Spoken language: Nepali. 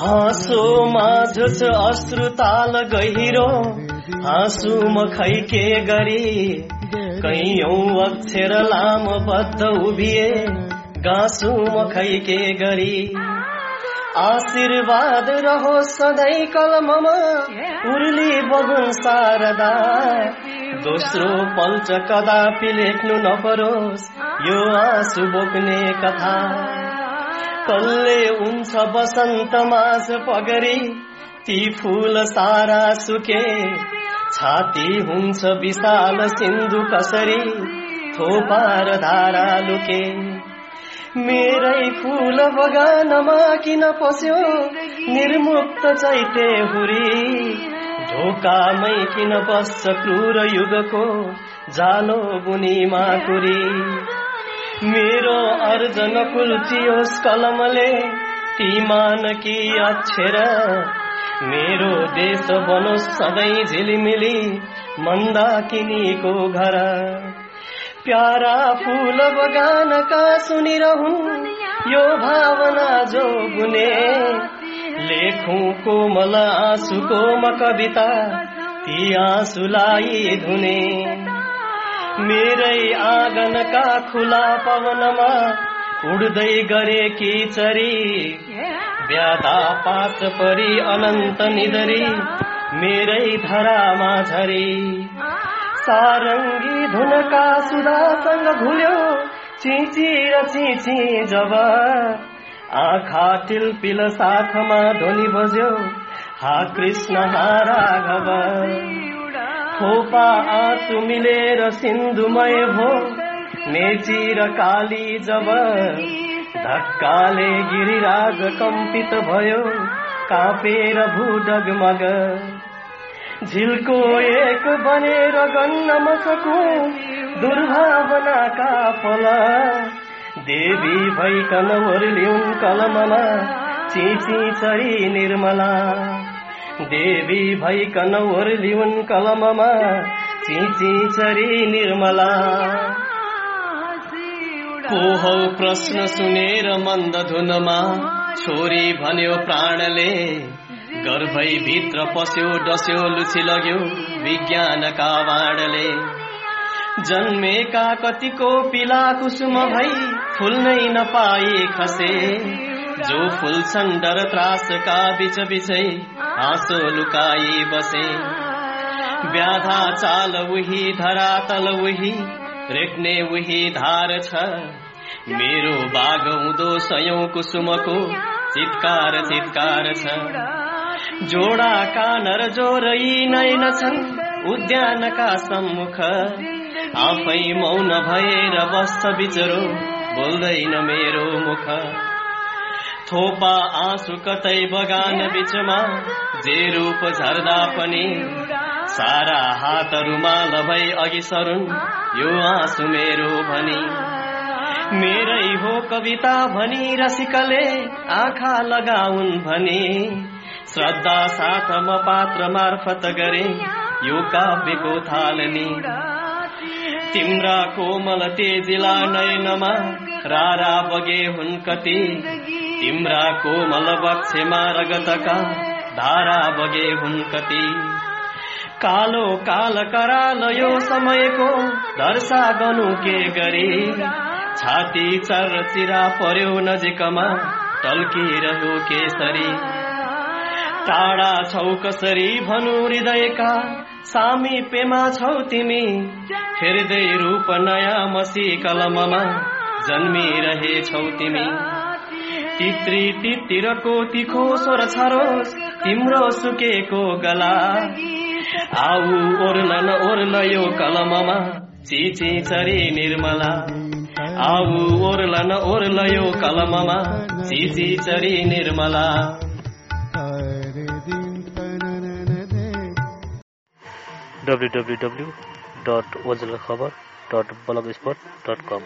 हाँसोमा झुस अश्रुताल गहिरो हाँसु म खै के गरी कैयौं अक्षर लामो बद्ध उभिए गाँसु म खै के गरी। आशीर्वाद रहो सधैँ कलममा। उर्ली बगुन शारदा। दोस्रो पल्ट कदापि लेख्नु नपरोस्। यो आँसु बोक्ने कथा। कल्ले हुन्छ बसन्त माझ पगरी। ती फूल सारा सुके। छाती हुन्छ विशाल सिन्धु कसरी। थोपार धारा लुके। मेरै फूल बगानमा किन पस्यो? निर्मुक्त चैते हुरी। ढोकामै किन बस्छ क्रूर युगको? जालो बुनी माकुरी। मेरो अर्जन कुल्चियोस् कलमले ती मानकी अक्षर। मेरो देश बनोस् सधैँ झिलिमिली मन्दाकिनीको घर। प्यारा फूल बगानका सुनिरहुन् यो भावना जो बुने लेखौँ कोमल आँसुको म कविता ती आँसुलाई धुने। मेरै आँगनका खुला पवनमा उड्दै गरेकी चरी व्याधा पात परी अनन्त निधरी मेरै धरामा झरी। सारङ्गी धुनका सुधासँग घुल्यो चिची र चिची जब आँखा टिलपिल साथमा ध्वनि बज्यो हा कृष्ण हा राघव खोपा आँसु मिलेर सिन्धुमय भो मेची र काली जब धक्काले गिरिराज कम्पित भयो कापेर भू डगमग झिल्को एक बनेर गन्न मसकु दुर्भावनाका फल? देवी भैकन ओर्लिउन् कलममा चिची चरी निर्मला। देवी भैकन ओर्लिउन् कलममा। चिची चरी निर्मला। को हौ प्रश्न सुनेर मन्द धुनमा। छोरी भन्यो प्राणले गर्भै भित्र पस्यो डस्यो लुची लग्यो विज्ञानका बाणले जन्मेका कतिको पिला कुसुम भई फुल्नै नपाए खसे। जो फुल्छन् डर त्रासका बिच बिचै हाँसो लुकाई बसे। व्याधा चाल उही धरातल उही रेट्ने उही धार छ। मेरो बाघ हुँदो सयौं कुसुमको चितकार चितकार छ। जोडा कानर जोरै नैन छन्? उद्यानका सम्मुख। आफै मौन भएर बस्छ बिचरो बोल्दैन मेरो मुख। थोपा आँसु कतै बगान बिचमा जे रूप झर्दा पनि सारा हातहरूमा लभै अघि सरुन् यो आँसु मेरो भनी। मेरै हो कविता भनी रसिकले आँखा लगाउन् भने। श्रद्धा साथ म पात्र मार्फत गरे यो काव्यको थालनी तिम्रा कोमल तेजिला नयनमा रारा बगे हुन् कति तिम्रा कोमल बक्षेमा रगतका धारा बगे हुन् कति कालो काल कराल यो समयको दर्शा गनु के गरी? छाती चर चिरा पर्यो नजिकमा टल्किरह्यो केसरी। टाढा छौ कसरी भनु हृदयका? सामिप्यमा छौ तिमी। फेर्दै रूप नयाँ मसी कलममा जन्मिरहेछौ तिमी। तित्री तितिरको तिखो स्वर छरोस् तिम्रो सुकेको गला। आऊ ओर्लन ओर्ल यो कलममा चिची चरी निर्मला। आऊ ओर्लन ओर्ल यो कलममा चिची चरी निर्मला। www.wazilkhabar.blogspot.com